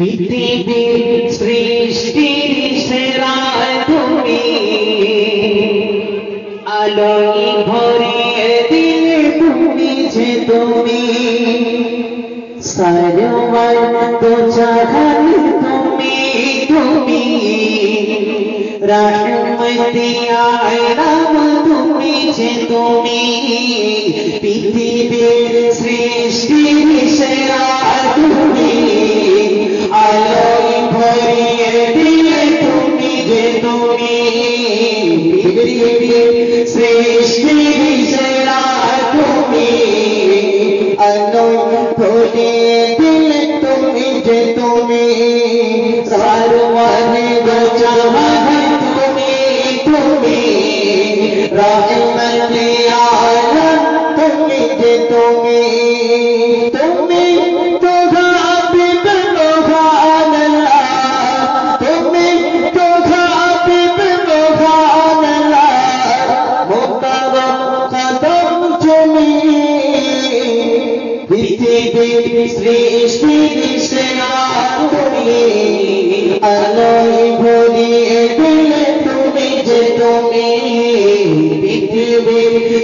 পৃথিবীর সৃষ্টির সেরা তুমি আলোয় ভরিয়ে দিলে তুমি যে তুমি। তো চাহান তুমি তুমি। আয়রাম তুমি যে তুমি। পৃথিবীর সৃষ্টির সেরা রহমতে আলম তুমি যে তুমি তুমি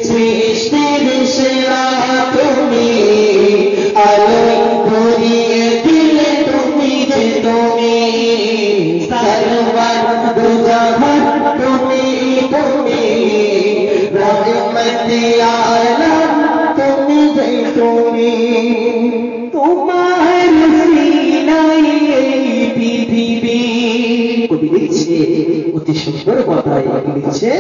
সৃষ্টির সেরা তুমি আলোয় ভরিয়ে দিলে তুমি যে তুমি সর্বান দুজাহান তুমি তুমি রহমতে আলম তুমি যে তুমি তোমার সিনাই অতি সুন্দর কথাই লিখছে।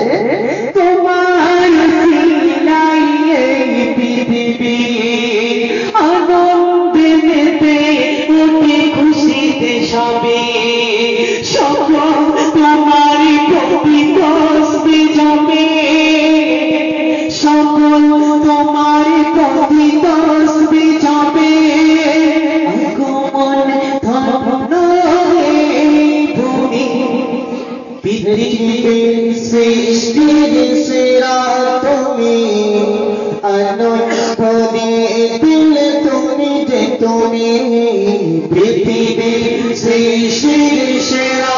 পৃথিবীর সৃষ্টির সেরা তুমি দিয়ে দিলে তুমি যে তুমি পৃথিবীর সৃষ্টির সেরা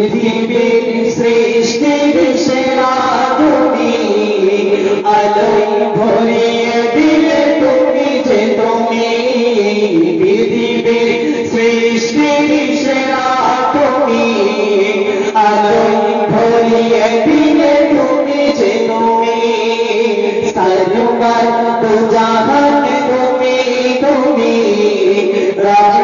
পৃথিবীর সৃষ্টির সেরা তুমি। আলোয় ভরিয়ে দিলে তুমি যে তুমি। পৃথিবীর সৃষ্টির সেরা তুমি। আলোয় তুমি তুমি। রাজ